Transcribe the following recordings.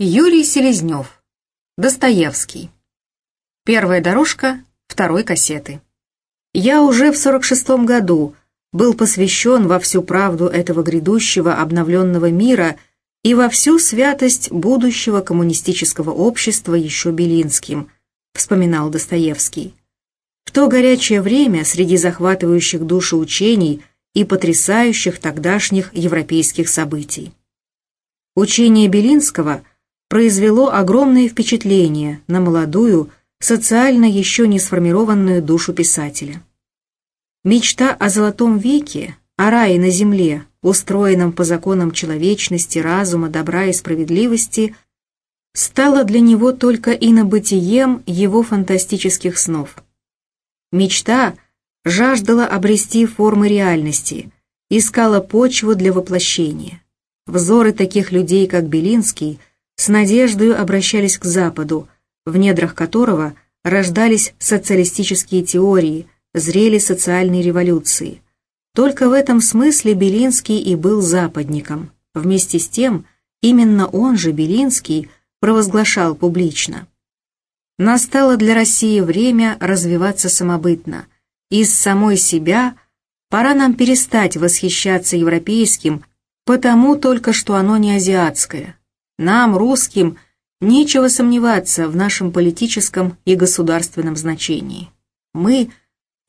Юрий Селезнев. Достоевский. Первая дорожка второй кассеты. Я уже в 46 году был посвящен во всю правду этого грядущего обновленного мира и во всю святость будущего коммунистического общества еще Белинским, вспоминал Достоевский. В то горячее время среди захватывающих душу учений и потрясающих тогдашних европейских событий. Учение Белинского – произвело огромное впечатление на молодую, социально еще не сформированную душу писателя. Мечта о золотом веке, о рае на земле, устроенном по законам человечности, разума, добра и справедливости, стала для него только инобытием его фантастических снов. Мечта жаждала обрести формы реальности, искала почву для воплощения. Взоры таких людей, как Белинский – с надеждой обращались к Западу, в недрах которого рождались социалистические теории, зрели социальные революции. Только в этом смысле Белинский и был западником. Вместе с тем, именно он же, Белинский, провозглашал публично. Настало для России время развиваться самобытно. Из самой себя пора нам перестать восхищаться европейским, потому только что оно не азиатское, нам, русским, нечего сомневаться в нашем политическом и государственном значении. Мы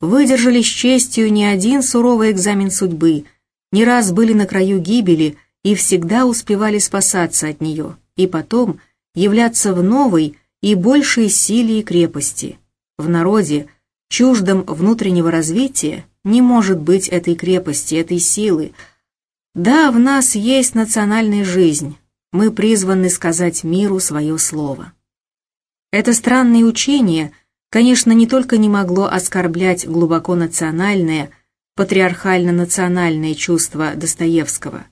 выдержали с честью не один суровый экзамен судьбы, не раз были на краю гибели и всегда успевали спасаться от нее, и потом являться в новой и большей силе и крепости. В народе, чуждом внутреннего развития, не может быть этой крепости, этой силы. Да, в нас есть национальная жизнь, мы призваны сказать миру свое слово. Это странное учение, конечно, не только не могло оскорблять глубоко национальное, патриархально-национальное чувство Достоевского,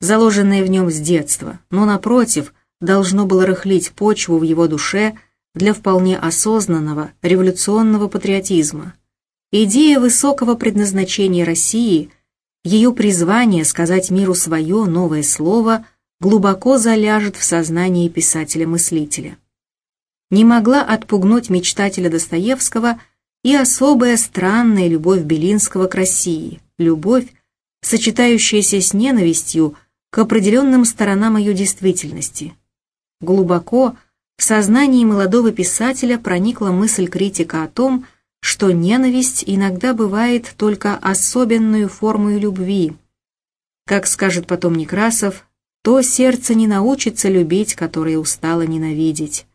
заложенное в нем с детства, но, напротив, должно было рыхлить почву в его душе для вполне осознанного революционного патриотизма. Идея высокого предназначения России, ее призвание сказать миру свое новое слово – глубоко заляжет в сознании писателя-мыслителя. Не могла отпугнуть мечтателя Достоевского и особая странная любовь Белинского к России, любовь, сочетающаяся с ненавистью к определенным сторонам ее действительности. Глубоко в сознании молодого писателя проникла мысль критика о том, что ненависть иногда бывает только особенную формой любви. Как скажет потом Некрасов, то сердце не научится любить, которое устало ненавидеть.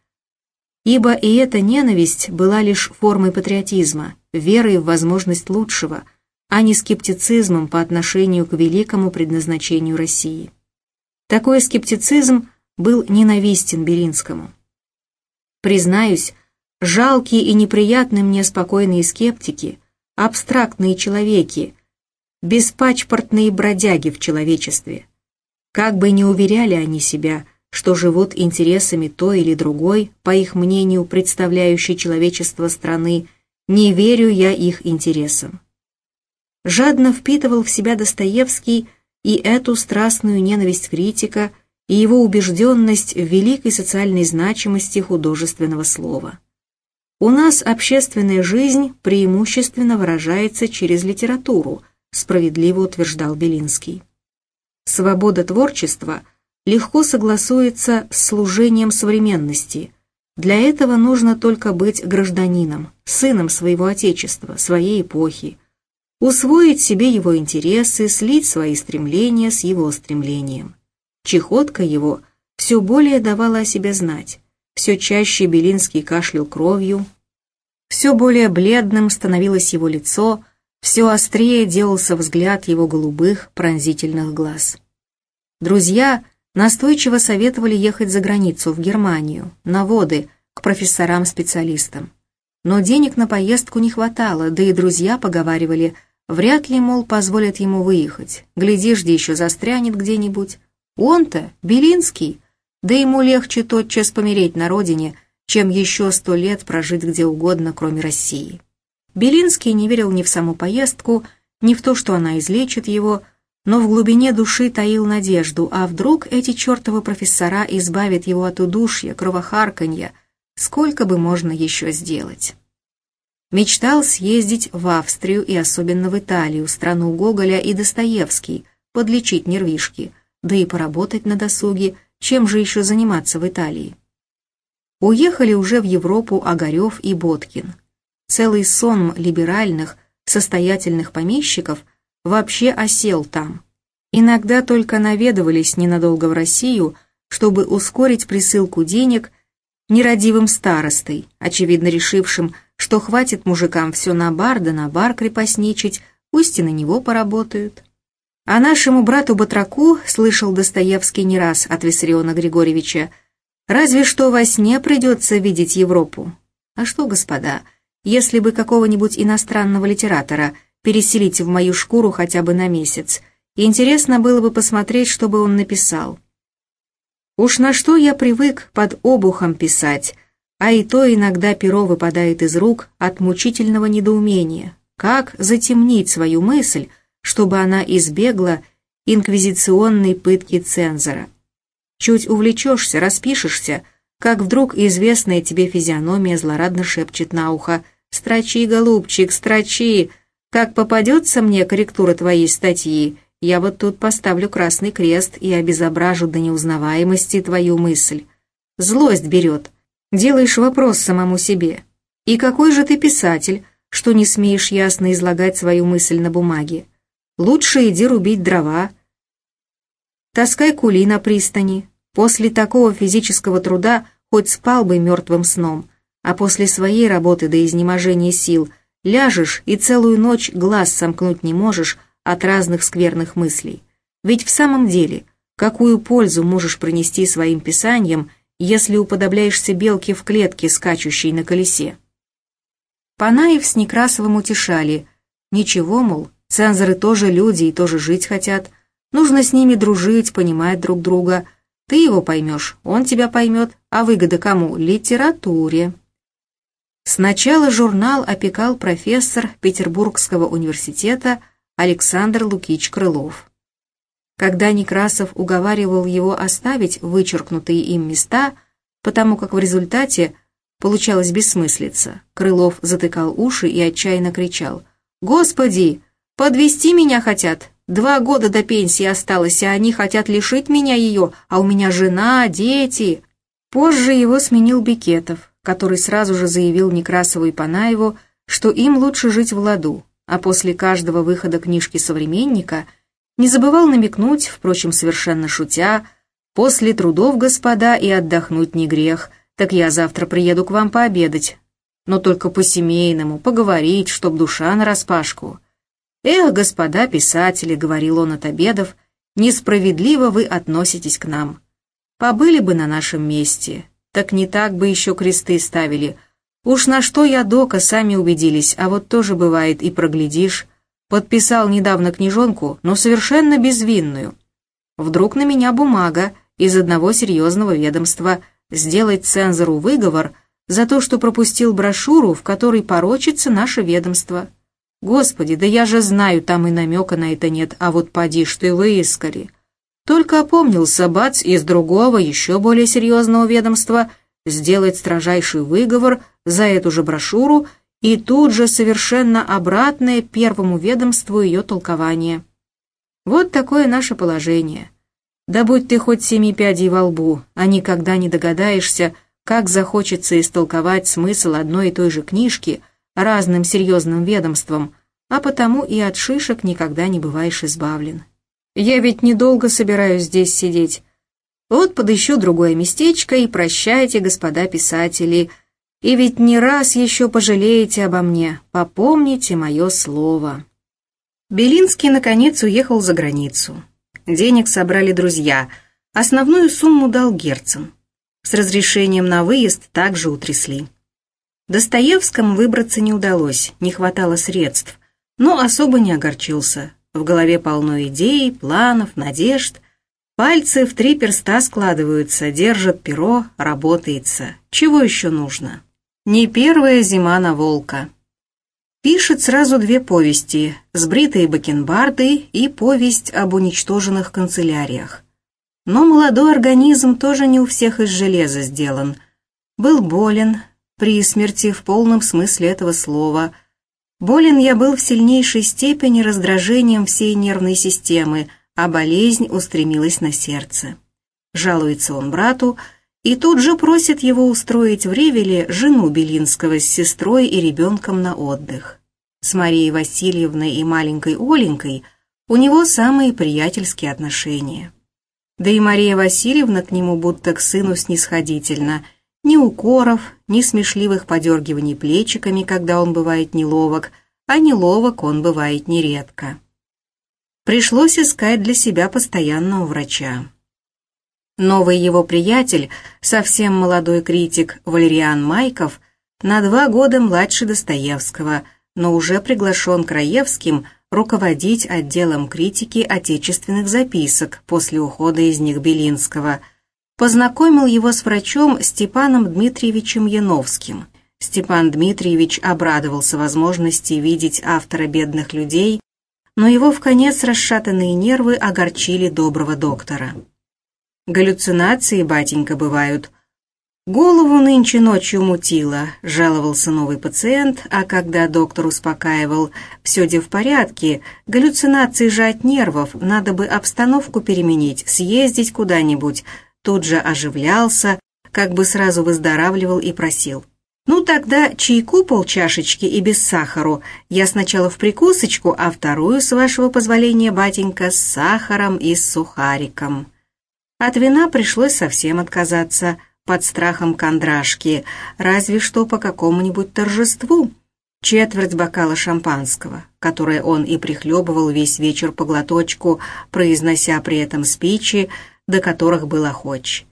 Ибо и эта ненависть была лишь формой патриотизма, верой в возможность лучшего, а не скептицизмом по отношению к великому предназначению России. Такой скептицизм был ненавистен Белинскому. Признаюсь, жалкие и неприятные мне спокойные скептики, абстрактные человеки, беспачпортные бродяги в человечестве, как бы ни уверяли они себя, что живут интересами той или другой, по их мнению, представляющей человечество страны, не верю я их интересам. Жадно впитывал в себя Достоевский и эту страстную ненависть критика, и его убежденность в великой социальной значимости художественного слова. У нас общественная жизнь преимущественно выражается через литературу, справедливо утверждал Белинский свобода творчества легко согласуется с служением современности. Для этого нужно только быть гражданином, сыном своего отечества, своей эпохи, усвоить себе его интересы, слить свои стремления с его стремлением. Чехотка его все более давала о себе знать, все чаще Белинский кашлял кровью, все более бледным становилось его лицо, все острее делался взгляд его голубых пронзительных глаз. Друзья настойчиво советовали ехать за границу, в Германию, на воды, к профессорам-специалистам. Но денег на поездку не хватало, да и друзья поговаривали, вряд ли, мол, позволят ему выехать. Глядишь, где еще застрянет где-нибудь. Он-то, Белинский, да ему легче тотчас помереть на родине, чем еще сто лет прожить где угодно, кроме России. Белинский не верил ни в саму поездку, ни в то, что она излечит его, но в глубине души таил надежду, а вдруг эти чертовы профессора избавят его от удушья, кровохарканья, сколько бы можно еще сделать. Мечтал съездить в Австрию и особенно в Италию, страну Гоголя и Достоевский, подлечить нервишки, да и поработать на досуге, чем же еще заниматься в Италии. Уехали уже в Европу Огарев и Боткин. Целый сон либеральных, состоятельных помещиков вообще осел там. Иногда только наведывались ненадолго в Россию, чтобы ускорить присылку денег нерадивым старостой, очевидно решившим, что хватит мужикам все на бар да на бар крепостничать, пусть и на него поработают. А нашему брату Батраку, слышал Достоевский не раз от Виссариона Григорьевича, разве что во сне придется видеть Европу. А что, господа, если бы какого-нибудь иностранного литератора переселить в мою шкуру хотя бы на месяц, интересно было бы посмотреть, что бы он написал. Уж на что я привык под обухом писать, а и то иногда перо выпадает из рук от мучительного недоумения. Как затемнить свою мысль, чтобы она избегла инквизиционной пытки цензора? Чуть увлечешься, распишешься, как вдруг известная тебе физиономия злорадно шепчет на ухо «Строчи, голубчик, строчи! Как попадется мне корректура твоей статьи, я вот тут поставлю красный крест и обезображу до неузнаваемости твою мысль. Злость берет. Делаешь вопрос самому себе. И какой же ты писатель, что не смеешь ясно излагать свою мысль на бумаге? Лучше иди рубить дрова, таскай кули на пристани, После такого физического труда хоть спал бы мертвым сном, а после своей работы до изнеможения сил ляжешь и целую ночь глаз сомкнуть не можешь от разных скверных мыслей. Ведь в самом деле, какую пользу можешь принести своим писаниям, если уподобляешься белке в клетке, скачущей на колесе? Панаев с Некрасовым утешали. Ничего, мол, цензоры тоже люди и тоже жить хотят. Нужно с ними дружить, понимать друг друга – ты его поймешь, он тебя поймет, а выгода кому? Литературе. Сначала журнал опекал профессор Петербургского университета Александр Лукич Крылов. Когда Некрасов уговаривал его оставить вычеркнутые им места, потому как в результате получалась бессмыслица, Крылов затыкал уши и отчаянно кричал «Господи, подвести меня хотят, Два года до пенсии осталось, а они хотят лишить меня ее, а у меня жена, дети. Позже его сменил Бикетов, который сразу же заявил Некрасову и Панаеву, что им лучше жить в ладу, а после каждого выхода книжки «Современника» не забывал намекнуть, впрочем, совершенно шутя, «После трудов, господа, и отдохнуть не грех, так я завтра приеду к вам пообедать, но только по-семейному, поговорить, чтоб душа нараспашку». «Эх, господа писатели», — говорил он от обедов, — «несправедливо вы относитесь к нам. Побыли бы на нашем месте, так не так бы еще кресты ставили. Уж на что я дока, сами убедились, а вот тоже бывает и проглядишь. Подписал недавно книжонку, но совершенно безвинную. Вдруг на меня бумага из одного серьезного ведомства сделать цензору выговор за то, что пропустил брошюру, в которой порочится наше ведомство». Господи, да я же знаю, там и намека на это нет, а вот поди ж ты выискали. Только опомнился бац из другого, еще более серьезного ведомства, сделать строжайший выговор за эту же брошюру и тут же совершенно обратное первому ведомству ее толкование. Вот такое наше положение. Да будь ты хоть семи пядей во лбу, а никогда не догадаешься, как захочется истолковать смысл одной и той же книжки – разным серьезным ведомствам, а потому и от шишек никогда не бываешь избавлен. Я ведь недолго собираюсь здесь сидеть. Вот подыщу другое местечко и прощайте, господа писатели, и ведь не раз еще пожалеете обо мне, попомните мое слово». Белинский, наконец, уехал за границу. Денег собрали друзья, основную сумму дал Герцен. С разрешением на выезд также утрясли. Достоевскому выбраться не удалось, не хватало средств, но особо не огорчился. В голове полно идей, планов, надежд. Пальцы в три перста складываются, держат перо, работается. Чего еще нужно? Не первая зима на волка. Пишет сразу две повести «Сбритые бакенбарды» и повесть об уничтоженных канцеляриях. Но молодой организм тоже не у всех из железа сделан. Был болен, при смерти в полном смысле этого слова. Болен я был в сильнейшей степени раздражением всей нервной системы, а болезнь устремилась на сердце. Жалуется он брату, и тут же просит его устроить в Ревеле жену Белинского с сестрой и ребенком на отдых. С Марией Васильевной и маленькой Оленькой у него самые приятельские отношения. Да и Мария Васильевна к нему будто к сыну снисходительна. Ни укоров, ни смешливых подергиваний плечиками, когда он бывает неловок, а неловок он бывает нередко. Пришлось искать для себя постоянного врача. Новый его приятель, совсем молодой критик Валериан Майков, на два года младше Достоевского, но уже приглашен Краевским руководить отделом критики отечественных записок после ухода из них Белинского. Познакомил его с врачом Степаном Дмитриевичем Яновским. Степан Дмитриевич обрадовался возможности видеть автора «Бедных людей», но его в конец расшатанные нервы огорчили доброго доктора. Галлюцинации, батенька, бывают. Голову нынче ночью мутило, жаловался новый пациент, а когда доктор успокаивал, все де в порядке, галлюцинации же от нервов, надо бы обстановку переменить, съездить куда-нибудь, тут же оживлялся, как бы сразу выздоравливал и просил. «Ну тогда чайку полчашечки и без сахару. Я сначала в прикусочку, а вторую, с вашего позволения, батенька, с сахаром и с сухариком». От вина пришлось совсем отказаться, под страхом кондрашки, разве что по какому-нибудь торжеству. Четверть бокала шампанского, которое он и прихлебывал весь вечер по глоточку, произнося при этом спичи, до которых был охоч.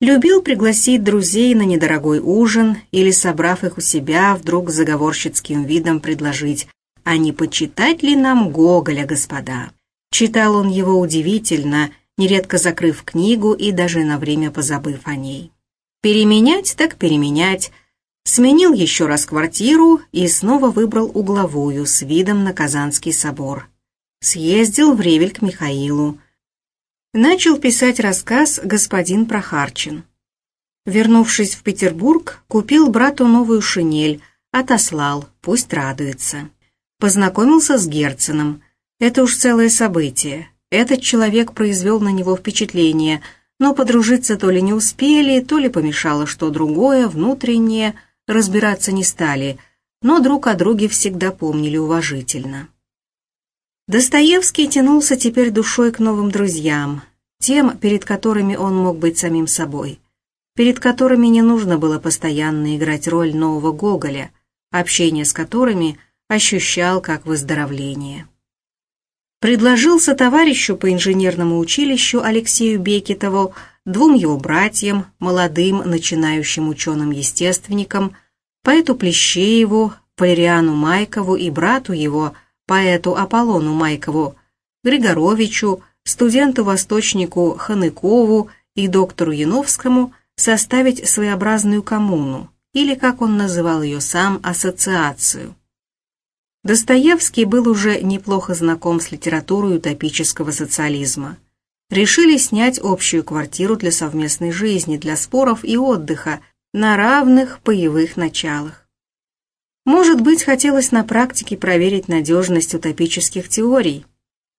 Любил пригласить друзей на недорогой ужин или, собрав их у себя, вдруг заговорщицким видом предложить «А не почитать ли нам Гоголя, господа?» Читал он его удивительно – нередко закрыв книгу и даже на время позабыв о ней. Переменять так переменять. Сменил еще раз квартиру и снова выбрал угловую с видом на Казанский собор. Съездил в Ревель к Михаилу. Начал писать рассказ «Господин Прохарчин». Вернувшись в Петербург, купил брату новую шинель, отослал, пусть радуется. Познакомился с Герценом. Это уж целое событие. Этот человек произвел на него впечатление, но подружиться то ли не успели, то ли помешало что другое, внутреннее, разбираться не стали, но друг о друге всегда помнили уважительно. Достоевский тянулся теперь душой к новым друзьям, тем, перед которыми он мог быть самим собой, перед которыми не нужно было постоянно играть роль нового Гоголя, общение с которыми ощущал как выздоровление. Предложился товарищу по инженерному училищу Алексею Бекетову, двум его братьям, молодым начинающим ученым-естественникам, поэту Плещееву, Валериану Майкову и брату его, поэту Аполлону Майкову, Григоровичу, студенту-восточнику Ханыкову и доктору Яновскому составить своеобразную коммуну, или, как он называл ее сам, ассоциацию – Достоевский был уже неплохо знаком с литературой утопического социализма. Решили снять общую квартиру для совместной жизни, для споров и отдыха на равных боевых началах. Может быть, хотелось на практике проверить надежность утопических теорий,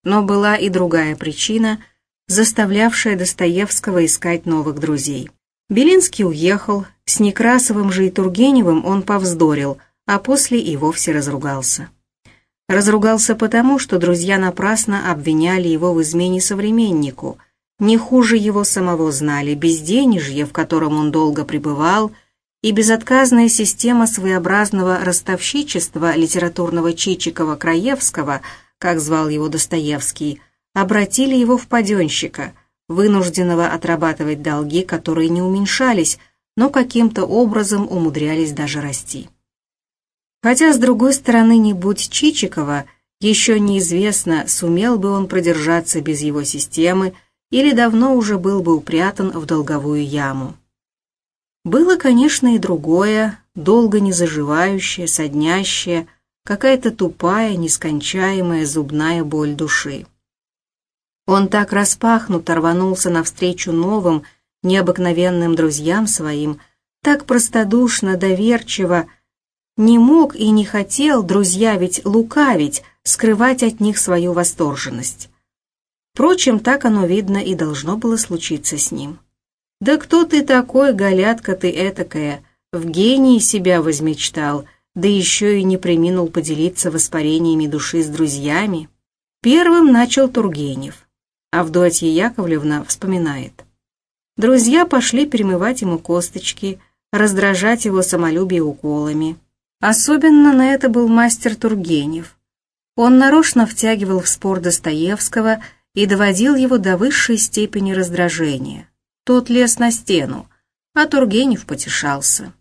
но была и другая причина, заставлявшая Достоевского искать новых друзей. Белинский уехал, с Некрасовым же и Тургеневым он повздорил, а после и вовсе разругался. Разругался потому, что друзья напрасно обвиняли его в измене современнику. Не хуже его самого знали безденежье, в котором он долго пребывал, и безотказная система своеобразного ростовщичества литературного Чичикова-Краевского, как звал его Достоевский, обратили его в паденщика, вынужденного отрабатывать долги, которые не уменьшались, но каким-то образом умудрялись даже расти. Хотя, с другой стороны, не будь Чичикова, еще неизвестно, сумел бы он продержаться без его системы или давно уже был бы упрятан в долговую яму. Было, конечно, и другое, долго не заживающее, соднящее, какая-то тупая, нескончаемая зубная боль души. Он так распахнуто рванулся навстречу новым, необыкновенным друзьям своим, так простодушно, доверчиво, не мог и не хотел, друзья ведь лукавить, скрывать от них свою восторженность. Впрочем, так оно, видно, и должно было случиться с ним. «Да кто ты такой, галятка ты этакая? В гении себя возмечтал, да еще и не приминул поделиться воспарениями души с друзьями». Первым начал Тургенев. Авдотья Яковлевна вспоминает. Друзья пошли перемывать ему косточки, раздражать его самолюбие уколами. Особенно на это был мастер Тургенев. Он нарочно втягивал в спор Достоевского и доводил его до высшей степени раздражения. Тот лез на стену, а Тургенев потешался.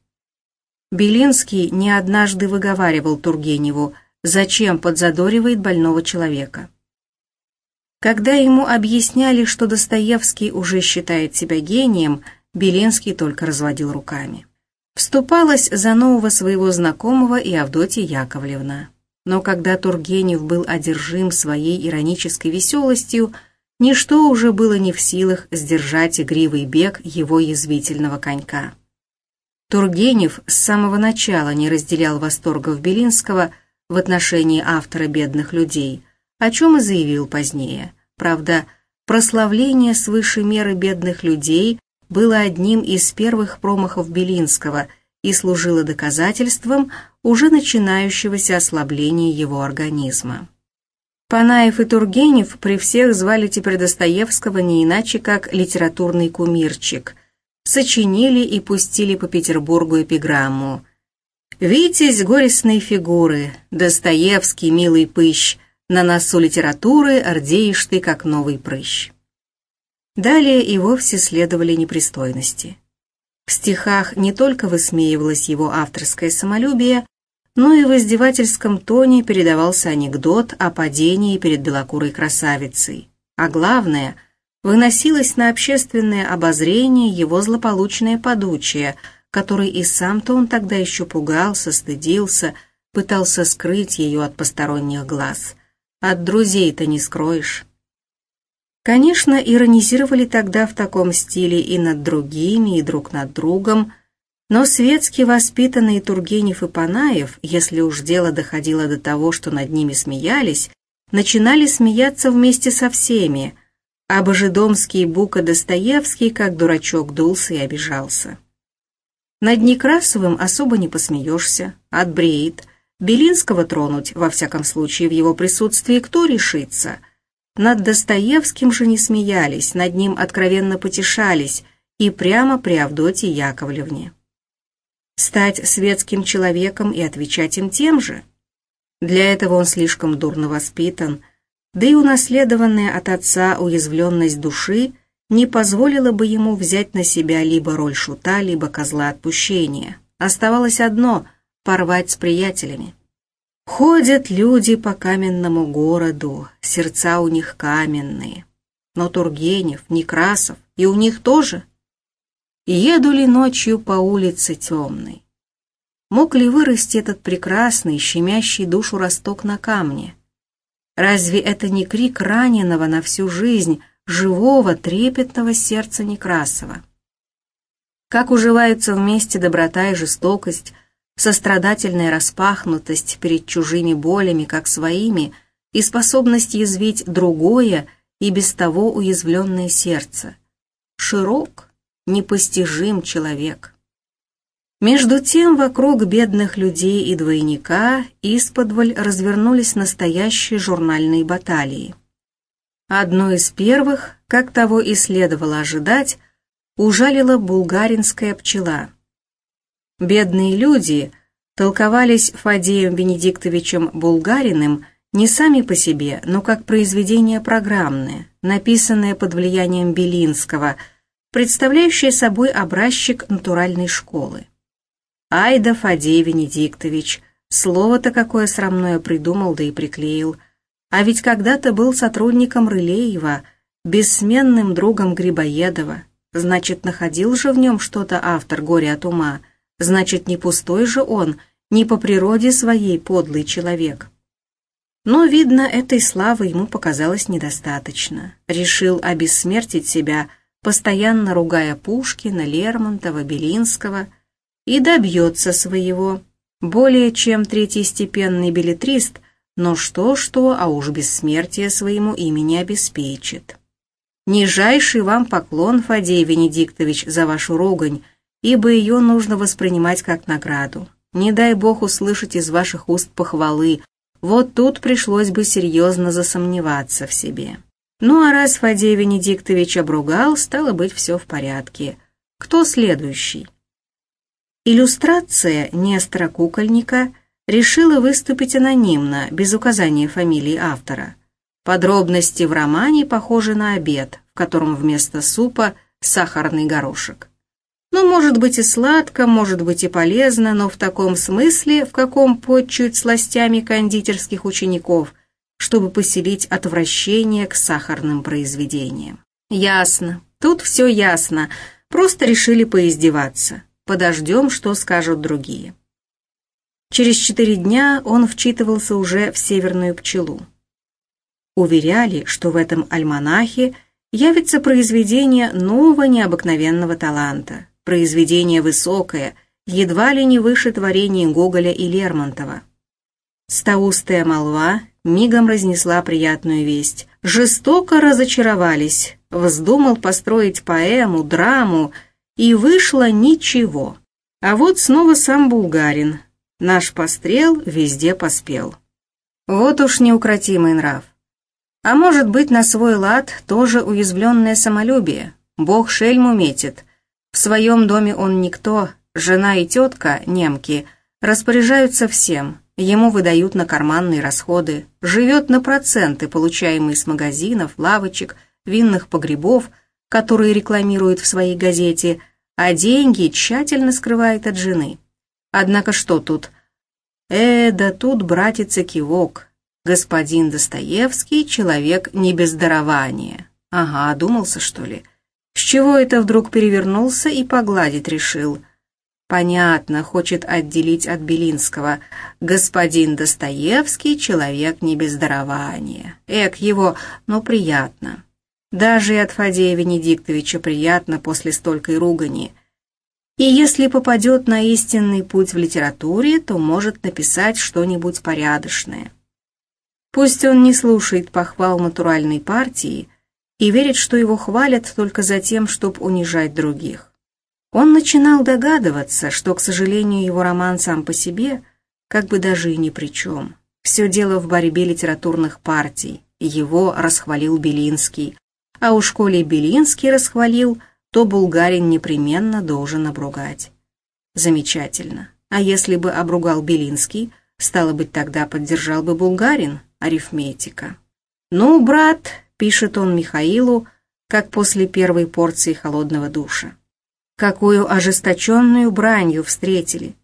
Белинский не однажды выговаривал Тургеневу, зачем подзадоривает больного человека. Когда ему объясняли, что Достоевский уже считает себя гением, Белинский только разводил руками. Вступалась за нового своего знакомого и Авдотья Яковлевна. Но когда Тургенев был одержим своей иронической веселостью, ничто уже было не в силах сдержать игривый бег его язвительного конька. Тургенев с самого начала не разделял восторгов Белинского в отношении автора «Бедных людей», о чем и заявил позднее. Правда, прославление свыше меры бедных людей было одним из первых промахов Белинского и служило доказательством уже начинающегося ослабления его организма. Панаев и Тургенев при всех звали теперь Достоевского не иначе, как литературный кумирчик. Сочинили и пустили по Петербургу эпиграмму. «Витязь горестной фигуры, Достоевский, милый пыщ, на носу литературы ордеешь ты, как новый прыщ». Далее и вовсе следовали непристойности. В стихах не только высмеивалось его авторское самолюбие, но и в издевательском тоне передавался анекдот о падении перед белокурой красавицей. А главное, выносилось на общественное обозрение его злополучное подучие, который и сам-то он тогда еще пугался, стыдился, пытался скрыть ее от посторонних глаз. От друзей-то не скроешь. Конечно, иронизировали тогда в таком стиле и над другими, и друг над другом, но светски воспитанные Тургенев и Панаев, если уж дело доходило до того, что над ними смеялись, начинали смеяться вместе со всеми, а Божедомский Бука Достоевский как дурачок дулся и обижался. Над Некрасовым особо не посмеешься, отбреет, Белинского тронуть, во всяком случае, в его присутствии кто решится – над Достоевским же не смеялись, над ним откровенно потешались и прямо при Авдотье Яковлевне. Стать светским человеком и отвечать им тем же? Для этого он слишком дурно воспитан, да и унаследованная от отца уязвленность души не позволила бы ему взять на себя либо роль шута, либо козла отпущения. Оставалось одно — порвать с приятелями. Ходят люди по каменному городу, сердца у них каменные. Но Тургенев, Некрасов, и у них тоже. Еду ли ночью по улице темной? Мог ли вырасти этот прекрасный, щемящий душу росток на камне? Разве это не крик раненого на всю жизнь, живого, трепетного сердца Некрасова? Как уживаются вместе доброта и жестокость, сострадательная распахнутость перед чужими болями, как своими, и способность язвить другое и без того уязвленное сердце. Широк, непостижим человек. Между тем вокруг бедных людей и двойника исподволь развернулись настоящие журнальные баталии. Одной из первых, как того и следовало ожидать, ужалила булгаринская пчела – Бедные люди толковались Фадеем Венедиктовичем Булгариным не сами по себе, но как произведение программное, написанное под влиянием Белинского, представляющее собой образчик натуральной школы. Ай да Фадей Венедиктович, слово-то какое срамное придумал, да и приклеил. А ведь когда-то был сотрудником Рылеева, бессменным другом Грибоедова. Значит, находил же в нем что-то автор «Горе от ума», Значит, не пустой же он, не по природе своей подлый человек. Но, видно, этой славы ему показалось недостаточно. Решил обессмертить себя, постоянно ругая Пушкина, Лермонтова, Белинского, и добьется своего. Более чем третьестепенный билетрист, но что-что, а уж бессмертие своему имени обеспечит. Нижайший вам поклон, Фадей Венедиктович, за вашу ругань, ибо ее нужно воспринимать как награду. Не дай Бог услышать из ваших уст похвалы, вот тут пришлось бы серьезно засомневаться в себе. Ну а раз Фадей Венедиктович обругал, стало быть, все в порядке. Кто следующий? Иллюстрация Нестора Кукольника решила выступить анонимно, без указания фамилии автора. Подробности в романе похожи на обед, в котором вместо супа сахарный горошек. Ну, может быть и сладко, может быть и полезно, но в таком смысле, в каком подчуют сластями кондитерских учеников, чтобы поселить отвращение к сахарным произведениям. Ясно, тут все ясно, просто решили поиздеваться. Подождем, что скажут другие. Через четыре дня он вчитывался уже в «Северную пчелу». Уверяли, что в этом альманахе явится произведение нового необыкновенного таланта, произведение высокое, едва ли не выше творений Гоголя и Лермонтова. Стаустая молва мигом разнесла приятную весть. Жестоко разочаровались, вздумал построить поэму, драму, и вышло ничего. А вот снова сам Булгарин. Наш пострел везде поспел. Вот уж неукротимый нрав. А может быть, на свой лад тоже уязвленное самолюбие. Бог шельму метит, в своем доме он никто, жена и тетка, немки, распоряжаются всем, ему выдают на карманные расходы, живет на проценты, получаемые с магазинов, лавочек, винных погребов, которые рекламирует в своей газете, а деньги тщательно скрывает от жены. Однако что тут? Э, да тут, братица, кивок. Господин Достоевский — человек не без дарования. Ага, думался, что ли? С чего это вдруг перевернулся и погладить решил? Понятно, хочет отделить от Белинского. Господин Достоевский — человек не без дарования. Эк его, но приятно. Даже и от Фадея Венедиктовича приятно после столькой ругани. И если попадет на истинный путь в литературе, то может написать что-нибудь порядочное. Пусть он не слушает похвал натуральной партии, и верит, что его хвалят только за тем, чтобы унижать других. Он начинал догадываться, что, к сожалению, его роман сам по себе как бы даже и ни при чем. Все дело в борьбе литературных партий, его расхвалил Белинский, а уж коли Белинский расхвалил, то Булгарин непременно должен обругать. Замечательно. А если бы обругал Белинский, стало быть, тогда поддержал бы Булгарин, арифметика. «Ну, брат, пишет он Михаилу, как после первой порции холодного душа. Какую ожесточенную бранью встретили.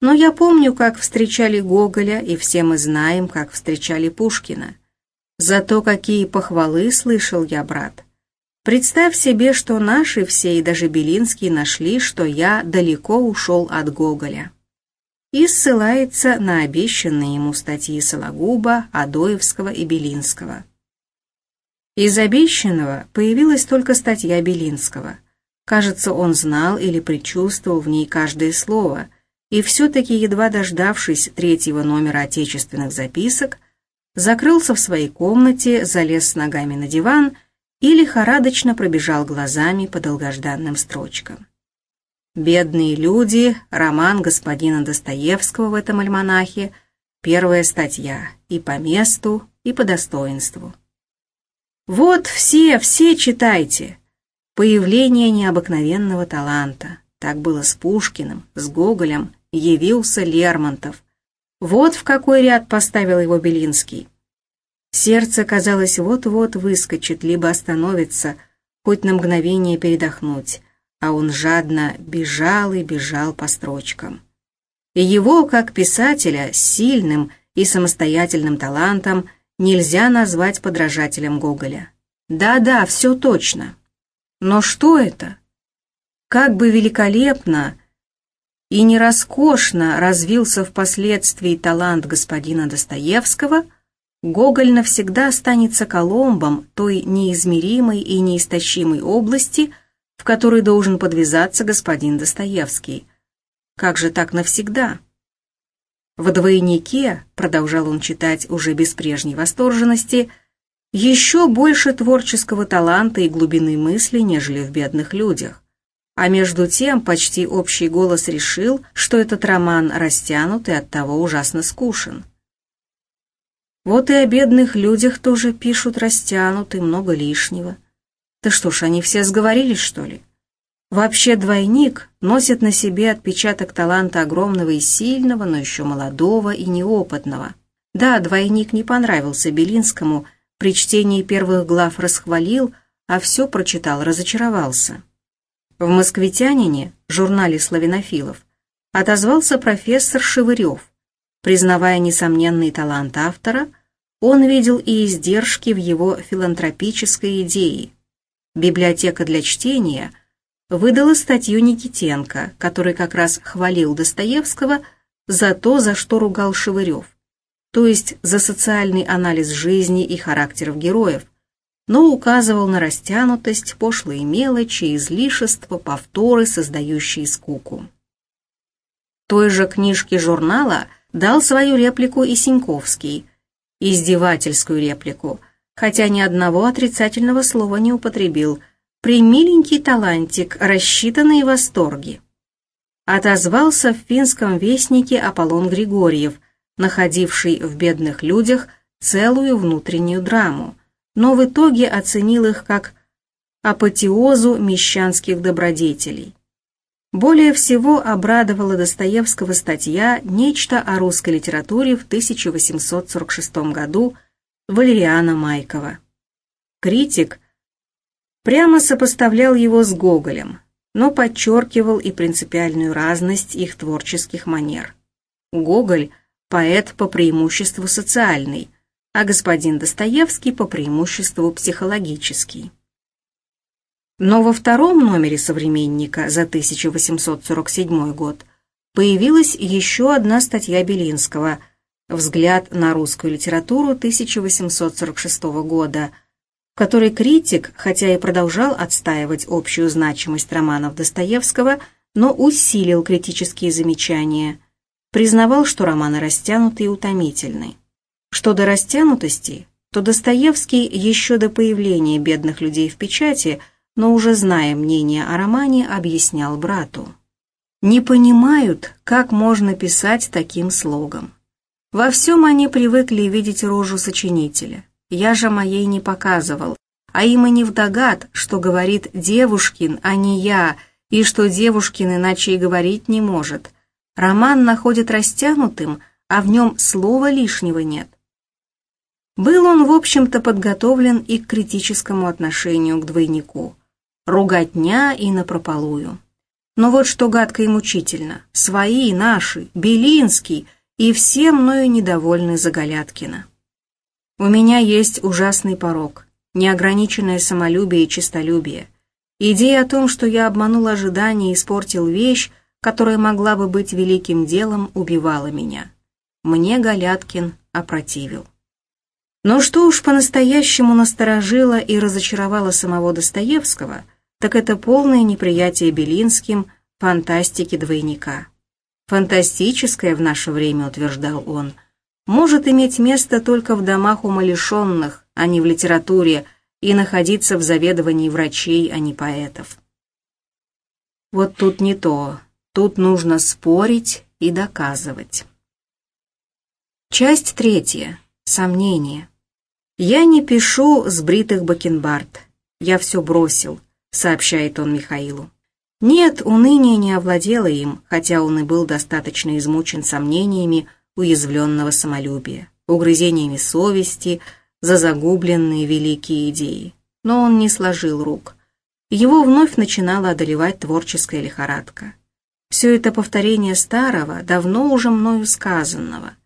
Но я помню, как встречали Гоголя, и все мы знаем, как встречали Пушкина. Зато какие похвалы слышал я, брат. Представь себе, что наши все, и даже Белинский, нашли, что я далеко ушел от Гоголя. И ссылается на обещанные ему статьи Сологуба, Адоевского и Белинского. Из обещанного появилась только статья Белинского. Кажется, он знал или предчувствовал в ней каждое слово, и все-таки, едва дождавшись третьего номера отечественных записок, закрылся в своей комнате, залез с ногами на диван и лихорадочно пробежал глазами по долгожданным строчкам. «Бедные люди», роман господина Достоевского в этом альманахе, первая статья, и по месту, и по достоинству. Вот все, все читайте. Появление необыкновенного таланта. Так было с Пушкиным, с Гоголем, явился Лермонтов. Вот в какой ряд поставил его Белинский. Сердце, казалось, вот-вот выскочит, либо остановится, хоть на мгновение передохнуть, а он жадно бежал и бежал по строчкам. И его, как писателя, сильным и самостоятельным талантом, нельзя назвать подражателем Гоголя. Да-да, все точно. Но что это? Как бы великолепно и не роскошно развился впоследствии талант господина Достоевского, Гоголь навсегда останется Коломбом той неизмеримой и неистощимой области, в которой должен подвязаться господин Достоевский. Как же так навсегда? В «Двойнике», продолжал он читать уже без прежней восторженности, еще больше творческого таланта и глубины мысли, нежели в «Бедных людях». А между тем почти общий голос решил, что этот роман растянут и оттого ужасно скушен. Вот и о бедных людях тоже пишут растянут и много лишнего. Да что ж, они все сговорились, что ли? Вообще двойник носит на себе отпечаток таланта огромного и сильного, но еще молодого и неопытного. Да, двойник не понравился Белинскому, при чтении первых глав расхвалил, а все прочитал, разочаровался. В «Москвитянине», журнале славянофилов, отозвался профессор Шевырев. Признавая несомненный талант автора, он видел и издержки в его филантропической идее. Библиотека для чтения выдала статью Никитенко, который как раз хвалил Достоевского за то, за что ругал Шевырев, то есть за социальный анализ жизни и характеров героев, но указывал на растянутость, пошлые мелочи, излишества, повторы, создающие скуку. Той же книжке журнала дал свою реплику и Синьковский, издевательскую реплику, хотя ни одного отрицательного слова не употребил, примиленький талантик, рассчитанные восторги. Отозвался в финском вестнике Аполлон Григорьев, находивший в бедных людях целую внутреннюю драму, но в итоге оценил их как апотеозу мещанских добродетелей. Более всего обрадовала Достоевского статья «Нечто о русской литературе» в 1846 году Валериана Майкова. Критик прямо сопоставлял его с Гоголем, но подчеркивал и принципиальную разность их творческих манер. Гоголь – поэт по преимуществу социальный – а господин Достоевский по преимуществу психологический. Но во втором номере «Современника» за 1847 год появилась еще одна статья Белинского «Взгляд на русскую литературу 1846 года», в которой критик, хотя и продолжал отстаивать общую значимость романов Достоевского, но усилил критические замечания, признавал, что романы растянуты и утомительны. Что до растянутости, то Достоевский еще до появления бедных людей в печати, но уже зная мнение о романе, объяснял брату. Не понимают, как можно писать таким слогом. Во всем они привыкли видеть рожу сочинителя. Я же моей не показывал, а им и не вдогад, что говорит Девушкин, а не я, и что Девушкин иначе и говорить не может. Роман находит растянутым, а в нем слова лишнего нет. Был он, в общем-то, подготовлен и к критическому отношению к двойнику. Ругатня и напропалую. Но вот что гадко и мучительно. Свои, наши, Белинский и все мною недовольны Заголяткина. У меня есть ужасный порог, неограниченное самолюбие и честолюбие. Идея о том, что я обманул ожидания и испортил вещь, которая могла бы быть великим делом, убивала меня. Мне Галяткин опротивил. Но что уж по-настоящему насторожило и разочаровало самого Достоевского, так это полное неприятие Белинским фантастики двойника. Фантастическое в наше время, утверждал он, может иметь место только в домах умалишенных, а не в литературе, и находиться в заведовании врачей, а не поэтов. Вот тут не то, тут нужно спорить и доказывать. Часть третья. Сомнения. «Я не пишу с бритых бакенбард. Я все бросил», — сообщает он Михаилу. Нет, уныние не овладело им, хотя он и был достаточно измучен сомнениями уязвленного самолюбия, угрызениями совести за загубленные великие идеи. Но он не сложил рук. Его вновь начинала одолевать творческая лихорадка. Все это повторение старого, давно уже мною сказанного.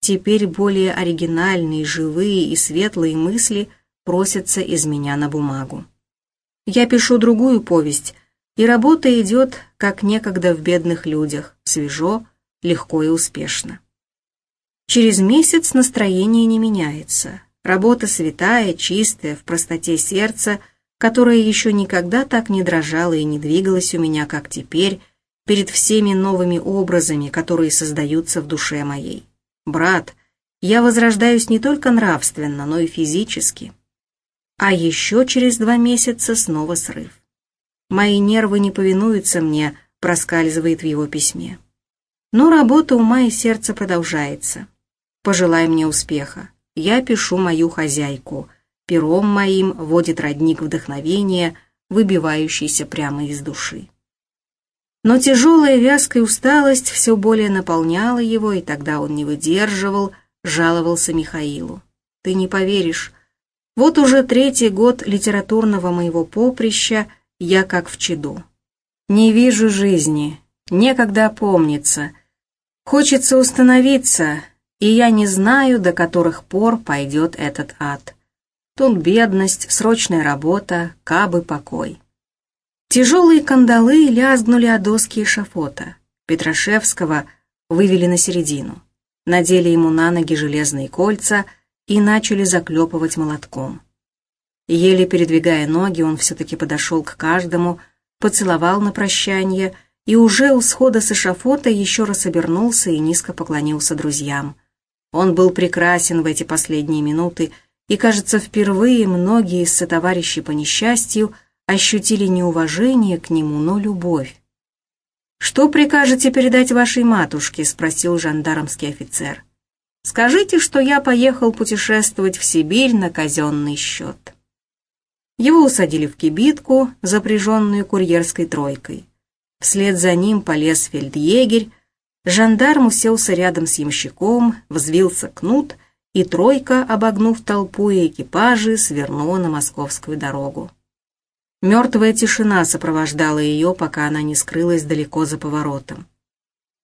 Теперь более оригинальные, живые и светлые мысли просятся из меня на бумагу. Я пишу другую повесть, и работа идет, как некогда в бедных людях, свежо, легко и успешно. Через месяц настроение не меняется. Работа святая, чистая, в простоте сердца, которая еще никогда так не дрожала и не двигалась у меня, как теперь, перед всеми новыми образами, которые создаются в душе моей. Брат, я возрождаюсь не только нравственно, но и физически. А еще через два месяца снова срыв. Мои нервы не повинуются мне, проскальзывает в его письме. Но работа ума и сердца продолжается. Пожелай мне успеха. Я пишу мою хозяйку. Пером моим водит родник вдохновения, выбивающийся прямо из души. Но тяжелая вязкая усталость все более наполняла его, и тогда он не выдерживал, жаловался Михаилу. «Ты не поверишь, вот уже третий год литературного моего поприща я как в чаду. Не вижу жизни, некогда опомниться. Хочется установиться, и я не знаю, до которых пор пойдет этот ад. Тут бедность, срочная работа, кабы покой. Тяжелые кандалы лязгнули о доски эшафота. Петрашевского вывели на середину. Надели ему на ноги железные кольца и начали заклепывать молотком. Еле передвигая ноги, он все-таки подошел к каждому, поцеловал на прощание и уже у схода с эшафота еще раз обернулся и низко поклонился друзьям. Он был прекрасен в эти последние минуты, и, кажется, впервые многие из сотоварищей по несчастью ощутили не уважение к нему, но любовь. «Что прикажете передать вашей матушке?» — спросил жандармский офицер. «Скажите, что я поехал путешествовать в Сибирь на казенный счет». Его усадили в кибитку, запряженную курьерской тройкой. Вслед за ним полез фельдъегерь, Жандарм уселся рядом с ямщиком, взвился кнут, и тройка, обогнув толпу и экипажи, свернула на московскую дорогу. Мертвая тишина сопровождала ее, пока она не скрылась далеко за поворотом.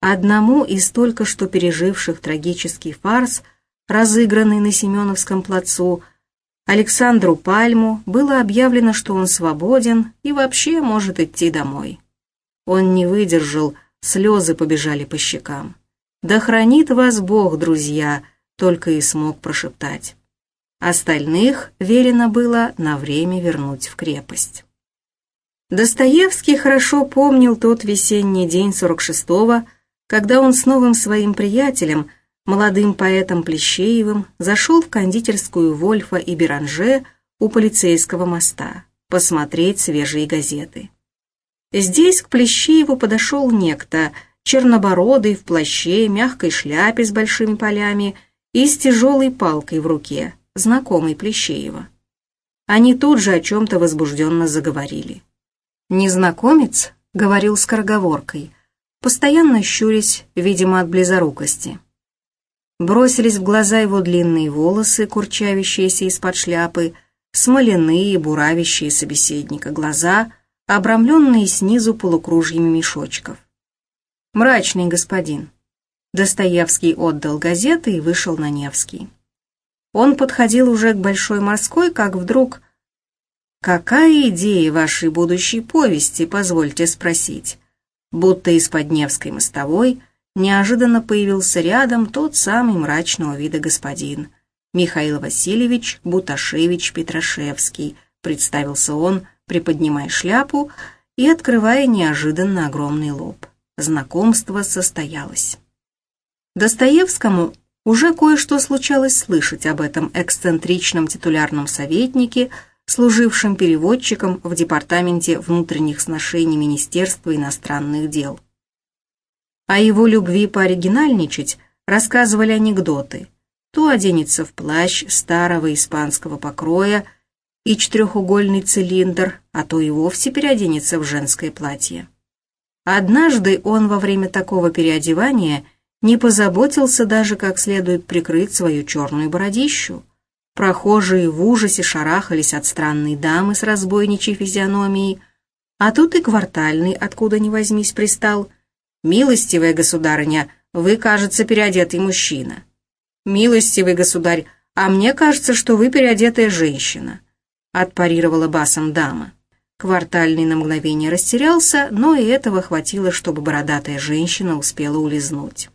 Одному из только что переживших трагический фарс, разыгранный на Семеновском плацу, Александру Пальму было объявлено, что он свободен и вообще может идти домой. Он не выдержал, Слезы побежали по щекам. «Да хранит вас Бог, друзья!» только и смог прошептать. Остальных велено было на время вернуть в крепость. Достоевский хорошо помнил тот весенний день 46-го, когда он с новым своим приятелем, молодым поэтом Плещеевым, зашел в кондитерскую Вольфа и Беранже у полицейского моста посмотреть свежие газеты. Здесь к Плещееву подошел некто, чернобородый, в плаще, мягкой шляпе с большими полями и с тяжелой палкой в руке, знакомый Плещеева. Они тут же о чем-то возбужденно заговорили. Незнакомец говорил скороговоркой, постоянно щурясь, видимо, от близорукости. Бросились в глаза его длинные волосы, курчавящиеся из-под шляпы, смоляные, буравящие собеседника глаза — обрамленные снизу полукружьями мешочков. «Мрачный господин». Достоевский отдал газеты и вышел на Невский. Он подходил уже к Большой морской, как вдруг... «Какая идея вашей будущей повести, позвольте спросить?» Будто из-под Невской мостовой неожиданно появился рядом тот самый мрачного вида господин. Михаил Васильевич Буташевич Петрашевский, представился он, приподнимая шляпу и открывая неожиданно огромный лоб. Знакомство состоялось. Достоевскому уже кое-что случалось слышать об этом эксцентричном титулярном советнике, служившем переводчиком в Департаменте внутренних сношений Министерства иностранных дел. О его любви пооригинальничать рассказывали анекдоты. То оденется в плащ старого испанского покроя, и четырехугольный цилиндр, а то и вовсе переоденется в женское платье. Однажды он во время такого переодевания не позаботился даже как следует прикрыть свою черную бородищу. Прохожие в ужасе шарахались от странной дамы с разбойничьей физиономией, а тут и квартальный, откуда ни возьмись, пристал. «Милостивая государыня, вы, кажется, переодетый мужчина». «Милостивый государь, а мне кажется, что вы переодетая женщина» отпарировала басом дама. Квартальный на мгновение растерялся, но и этого хватило, чтобы бородатая женщина успела улизнуть.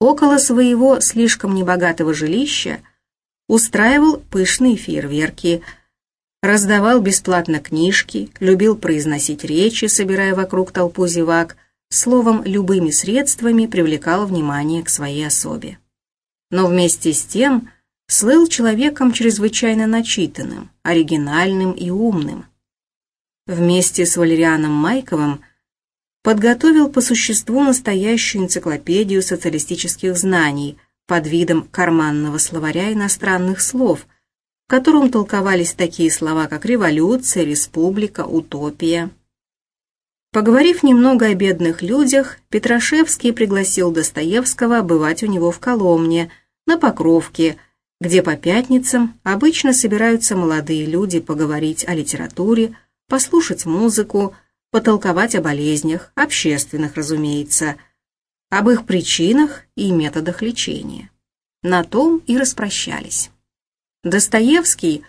Около своего слишком небогатого жилища устраивал пышные фейерверки, раздавал бесплатно книжки, любил произносить речи, собирая вокруг толпу зевак, словом, любыми средствами привлекал внимание к своей особе. Но вместе с тем слыл человеком чрезвычайно начитанным, оригинальным и умным. Вместе с Валерианом Майковым – подготовил по существу настоящую энциклопедию социалистических знаний под видом карманного словаря иностранных слов, в котором толковались такие слова, как революция, республика, утопия. Поговорив немного о бедных людях, Петрашевский пригласил Достоевского бывать у него в Коломне, на Покровке, где по пятницам обычно собираются молодые люди поговорить о литературе, послушать музыку, потолковать о болезнях, общественных, разумеется, об их причинах и методах лечения. На том и распрощались. Достоевский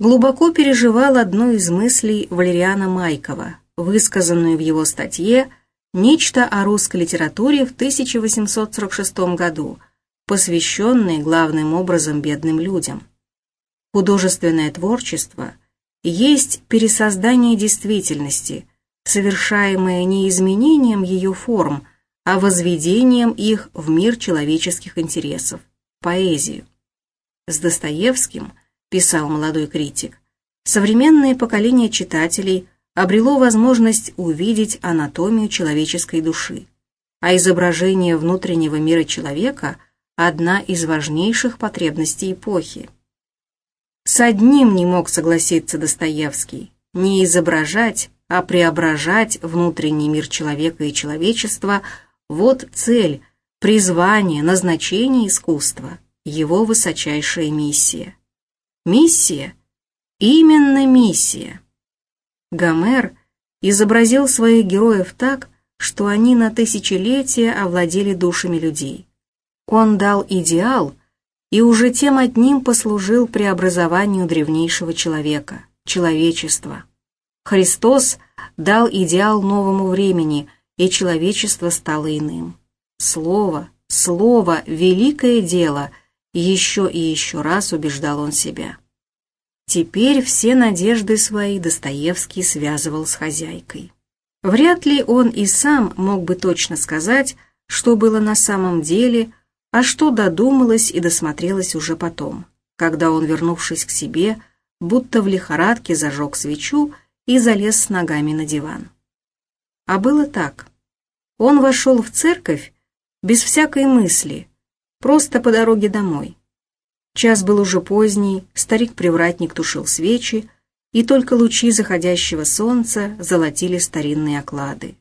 глубоко переживал одну из мыслей Валериана Майкова, высказанную в его статье «Нечто о русской литературе» в 1846 году, посвященной главным образом бедным людям. Художественное творчество есть пересоздание действительности – совершаемое не изменением ее форм, а возведением их в мир человеческих интересов, поэзию. С Достоевским, писал молодой критик, современное поколение читателей обрело возможность увидеть анатомию человеческой души, а изображение внутреннего мира человека – одна из важнейших потребностей эпохи. С одним не мог согласиться Достоевский – не изображать, а преображать внутренний мир человека и человечества – вот цель, призвание, назначение искусства, его высочайшая миссия. Миссия? Именно миссия. Гомер изобразил своих героев так, что они на тысячелетия овладели душами людей. Он дал идеал и уже тем одним послужил преобразованию древнейшего человека, человечества. Христос дал идеал новому времени, и человечество стало иным. Слово, слово — великое дело, еще и еще раз убеждал он себя. Теперь все надежды свои Достоевский связывал с хозяйкой. Вряд ли он и сам мог бы точно сказать, что было на самом деле, а что додумалось и досмотрелось уже потом, когда он, вернувшись к себе, будто в лихорадке зажег свечу и залез с ногами на диван. А было так. Он вошел в церковь без всякой мысли, просто по дороге домой. Час был уже поздний, старик-привратник тушил свечи, и только лучи заходящего солнца золотили старинные оклады.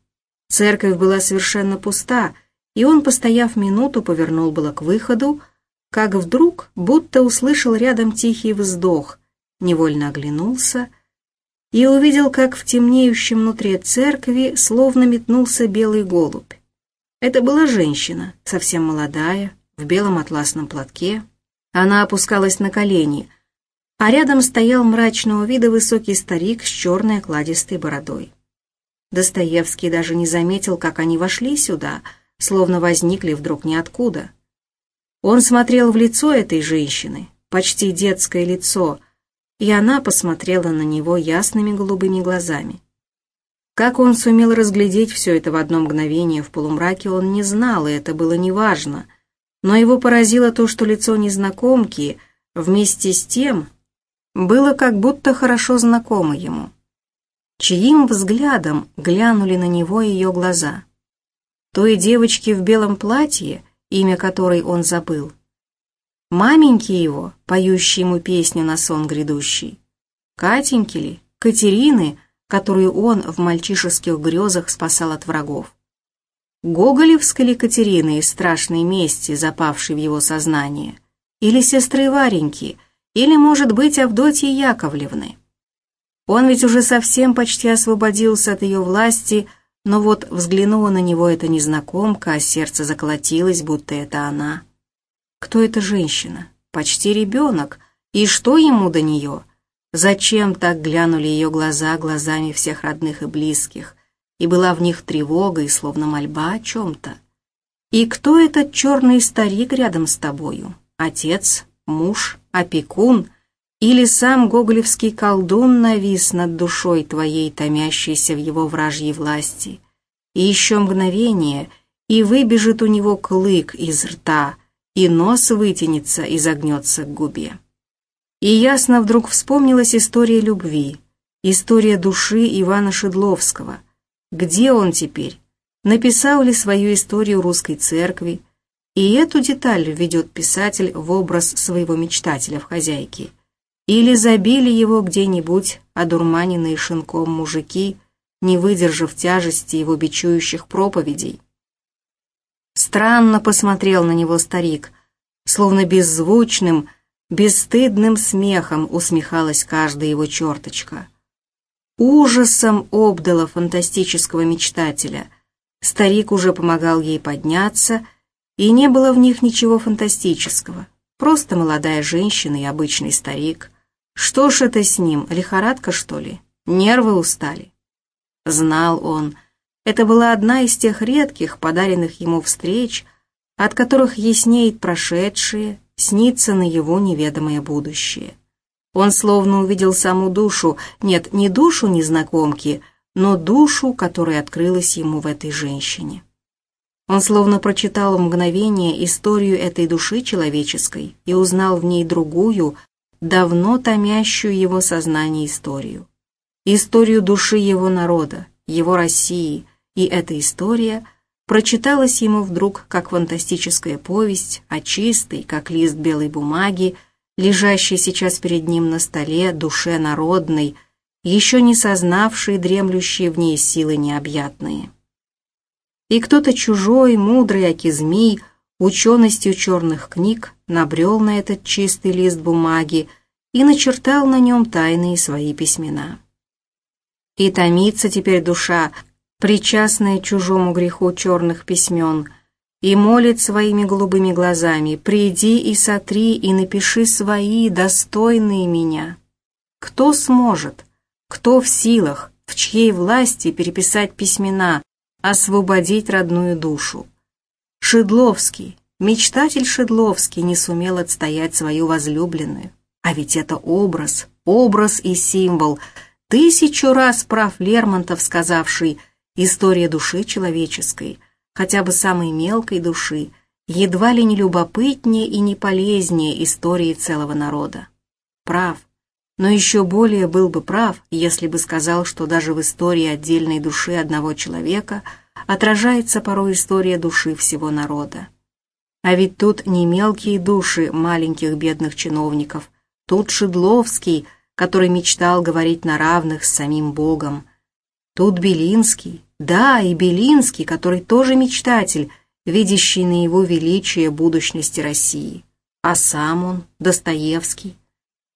Церковь была совершенно пуста, и он, постояв минуту, повернул было к выходу, как вдруг будто услышал рядом тихий вздох, невольно оглянулся — и увидел, как в темнеющем внутри церкви словно метнулся белый голубь. Это была женщина, совсем молодая, в белом атласном платке. Она опускалась на колени, а рядом стоял мрачного вида высокий старик с черной окладистой бородой. Достоевский даже не заметил, как они вошли сюда, словно возникли вдруг ниоткуда. Он смотрел в лицо этой женщины, почти детское лицо — и она посмотрела на него ясными голубыми глазами. Как он сумел разглядеть все это в одно мгновение в полумраке, он не знал, и это было неважно. Но его поразило то, что лицо незнакомки вместе с тем было как будто хорошо знакомо ему. Чьим взглядом глянули на него ее глаза? Той девочки в белом платье, имя которой он забыл, Маменьки его, поющие ему песню на сон грядущий. Катеньки ли, Катерины, которую он в мальчишеских грезах спасал от врагов. Гоголевской ли Катерины из страшной мести, запавшей в его сознание? Или сестры Вареньки? Или, может быть, Авдотьи Яковлевны? Он ведь уже совсем почти освободился от ее власти, но вот взглянула на него эта незнакомка, а сердце заколотилось, будто это она. Кто эта женщина? Почти ребенок. И что ему до нее? Зачем так глянули ее глаза глазами всех родных и близких, и была в них тревога и словно мольба о чем-то? И кто этот черный старик рядом с тобою? Отец, муж, опекун или сам гоголевский колдун навис над душой твоей, томящейся в его вражьей власти? И еще мгновение, и выбежит у него клык из рта, и нос вытянется и загнется к губе. И ясно вдруг вспомнилась история любви, история души Ивана Шедловского. Где он теперь? Написал ли свою историю русской церкви? И эту деталь введет писатель в образ своего мечтателя в хозяйке. Или забили его где-нибудь одурманенные шинком мужики, не выдержав тяжести его бичующих проповедей. Странно посмотрел на него старик, словно беззвучным, Бесстыдным смехом усмехалась каждая его черточка. Ужасом обдала фантастического мечтателя. Старик уже помогал ей подняться, и не было в них ничего фантастического. Просто молодая женщина и обычный старик. Что ж это с ним, лихорадка, что ли? Нервы устали. Знал он, это была одна из тех редких, подаренных ему встреч, от которых яснеет прошедшее, снится на его неведомое будущее. Он словно увидел саму душу, нет, не душу незнакомки, но душу, которая открылась ему в этой женщине. Он словно прочитал в мгновение историю этой души человеческой и узнал в ней другую, давно томящую его сознание историю. Историю души его народа, его России, и эта история прочиталась ему вдруг как фантастическая повесть о чистой, как лист белой бумаги, лежащей сейчас перед ним на столе душе народной, еще не сознавшей дремлющие в ней силы необъятные. И кто-то чужой, мудрый Акизмий, ученостью черных книг, набрел на этот чистый лист бумаги и начертал на нем тайные свои письмена. И томится теперь душа, причастная чужому греху черных письмен, и молит своими голубыми глазами, «Приди и сотри, и напиши свои, достойные меня». Кто сможет, кто в силах, в чьей власти переписать письмена, освободить родную душу? Шедловский, мечтатель Шедловский не сумел отстоять свою возлюбленную. А ведь это образ, образ и символ, тысячу раз прав Лермонтов, сказавший – История души человеческой, хотя бы самой мелкой души, едва ли не любопытнее и не полезнее истории целого народа. Прав. Но еще более был бы прав, если бы сказал, что даже в истории отдельной души одного человека отражается порой история души всего народа. А ведь тут не мелкие души маленьких бедных чиновников, тут Шедловский, который мечтал говорить на равных с самим Богом, Тут Белинский, да, и Белинский, который тоже мечтатель, видящий на его величие будущности России. А сам он, Достоевский.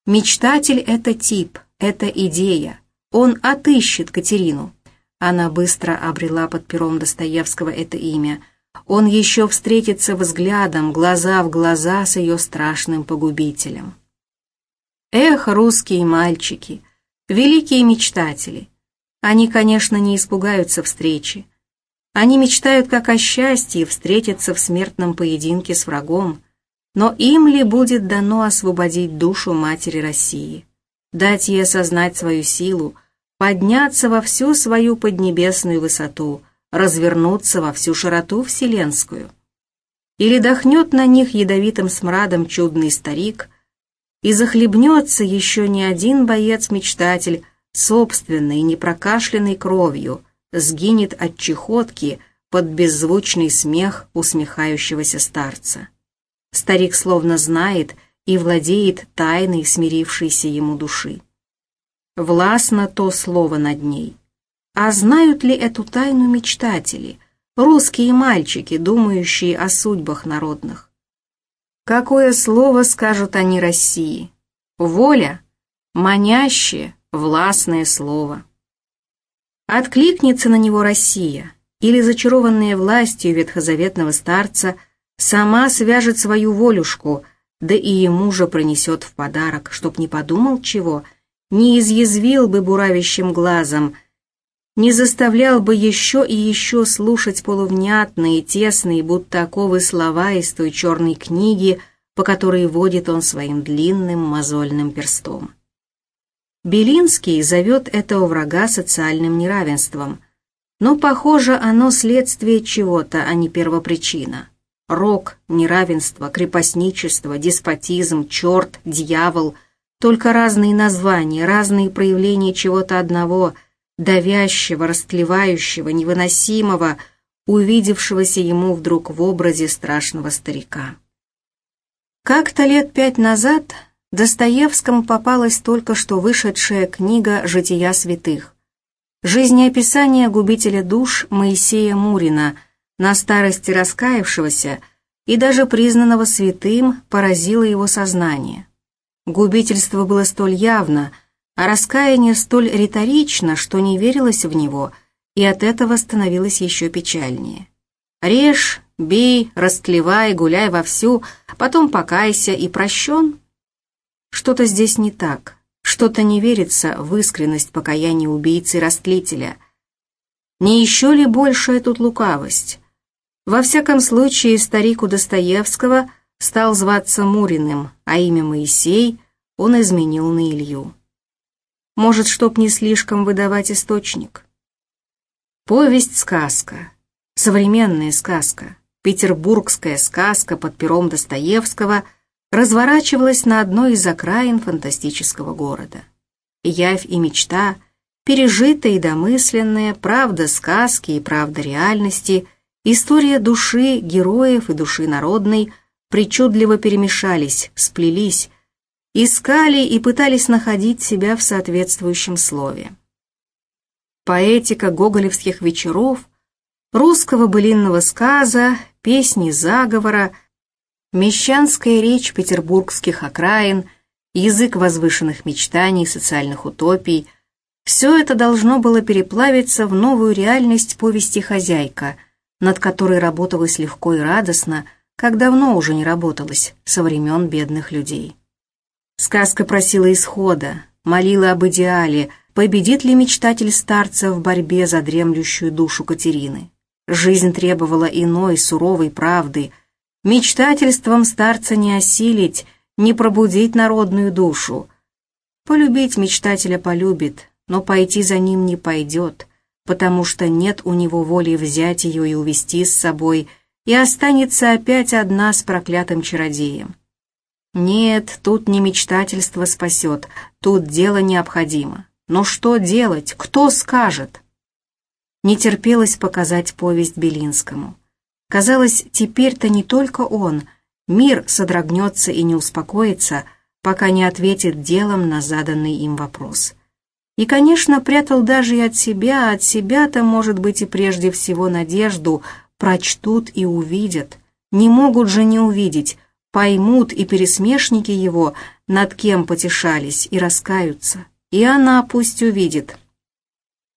Мечтатель — это тип, это идея. Он отыщет Катерину. Она быстро обрела под пером Достоевского это имя. Он еще встретится взглядом, глаза в глаза с ее страшным погубителем. Эх, русские мальчики, великие мечтатели — они, конечно, не испугаются встречи. Они мечтают как о счастье встретиться в смертном поединке с врагом, но им ли будет дано освободить душу матери России, дать ей осознать свою силу, подняться во всю свою поднебесную высоту, развернуться во всю широту вселенскую? Или дохнет на них ядовитым смрадом чудный старик, и захлебнется еще не один боец-мечтатель, собственной непрокашленной кровью сгинет от чехотки под беззвучный смех усмехающегося старца. Старик словно знает и владеет тайной смирившейся ему души. Властно то слово над ней. А знают ли эту тайну мечтатели, русские мальчики, думающие о судьбах народных? Какое слово скажут они России? Воля, манящее, властное слово. Откликнется на него Россия, или зачарованная властью ветхозаветного старца сама свяжет свою волюшку, да и ему же пронесет в подарок, чтоб не подумал чего, не изъязвил бы буравящим глазом, не заставлял бы еще и еще слушать полувнятные, тесные, будто оковы слова из той черной книги, по которой водит он своим длинным мозольным перстом. Белинский зовет этого врага социальным неравенством, но, похоже, оно следствие чего-то, а не первопричина. Рок, неравенство, крепостничество, деспотизм, черт, дьявол — только разные названия, разные проявления чего-то одного, давящего, растлевающего, невыносимого, увидевшегося ему вдруг в образе страшного старика. Как-то лет пять назад Достоевскому попалась только что вышедшая книга «Жития святых». Жизнеописание губителя душ Моисея Мурина, на старости раскаявшегося и даже признанного святым, поразило его сознание. Губительство было столь явно, а раскаяние столь риторично, что не верилось в него, и от этого становилось еще печальнее. Режь, бей, растлевай, гуляй вовсю, потом покайся и прощен. Что-то здесь не так, что-то не верится в искренность покаяния убийцы-растлителя. Не еще ли большая тут лукавость? Во всяком случае, старику Достоевского стал зваться Муриным, а имя Моисей он изменил на Илью. Может, чтоб не слишком выдавать источник. Повесть-сказка, современная сказка, петербургская сказка под пером Достоевского разворачивалась на одной из окраин фантастического города. Явь и мечта, пережитая и домысленная, правда сказки и правда реальности, история души героев и души народной – причудливо перемешались, сплелись, искали и пытались находить себя в соответствующем слове. Поэтика гоголевских вечеров, русского былинного сказа, песни заговора, мещанская речь петербургских окраин, язык возвышенных мечтаний, социальных утопий – все это должно было переплавиться в новую реальность повести «Хозяйка», над которой работалось легко и радостно – как давно уже не работалось со времен бедных людей. Сказка просила исхода, молила об идеале, победит ли мечтатель старца в борьбе за дремлющую душу Катерины. Жизнь требовала иной суровой правды. Мечтательством старца не осилить, не пробудить народную душу. Полюбить мечтателя полюбит, но пойти за ним не пойдет, потому что нет у него воли взять ее и увести с собой – и останется опять одна с проклятым чародеем. Нет, тут не мечтательство спасет, тут дело необходимо. Но что делать, кто скажет? Не терпелось показать повесть Белинскому. Казалось, теперь-то не только он, мир содрогнется и не успокоится, пока не ответит делом на заданный им вопрос. И, конечно, прятал даже и от себя, а от себя-то, может быть, и прежде всего надежду, прочтут и увидят. Не могут же не увидеть, поймут и пересмешники его, над кем потешались, и раскаются. И она пусть увидит.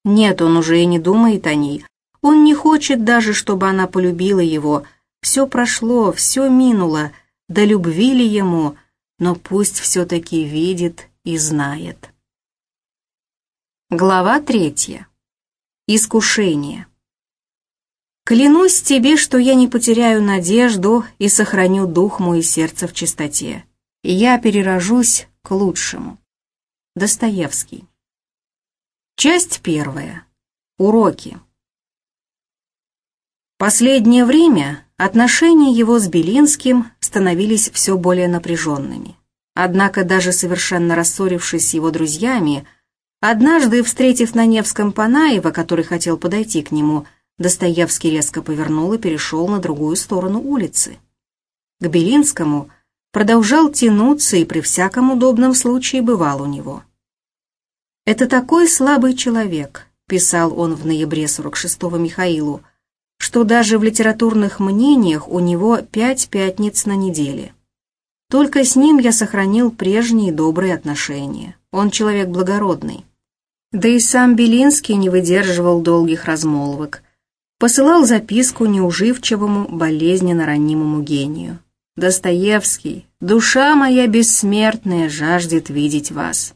Нет, он уже и не думает о ней. Он не хочет даже, чтобы она полюбила его. Все прошло, все минуло, да любви ли ему, но пусть все-таки видит и знает. Глава третья. Искушение. Клянусь тебе, что я не потеряю надежду и сохраню дух мой и сердце в чистоте. Я перерожусь к лучшему. Достоевский. Часть первая. Уроки. Последнее время отношения его с Белинским становились все более напряженными. Однако даже совершенно рассорившись с его друзьями, однажды, встретив на Невском Панаева, который хотел подойти к нему, Достоевский резко повернул и перешел на другую сторону улицы. К Белинскому продолжал тянуться и при всяком удобном случае бывал у него. «Это такой слабый человек», — писал он в ноябре 46-го Михаилу, что даже в литературных мнениях у него пять пятниц на неделе. Только с ним я сохранил прежние добрые отношения. Он человек благородный. Да и сам Белинский не выдерживал долгих размолвок — посылал записку неуживчивому, болезненно ранимому гению. «Достоевский, душа моя бессмертная жаждет видеть вас».